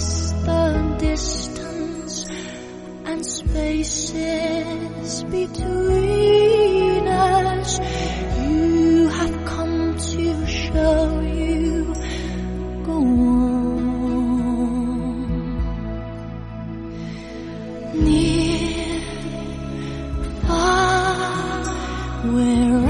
across the distance and spaces between us. You have come to show you go on. Near, far, wherever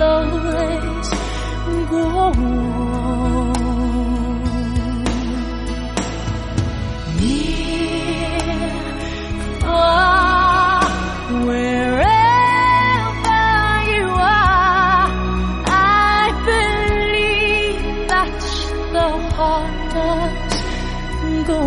will always go on. Near, far, wherever you are, I believe that the heart does go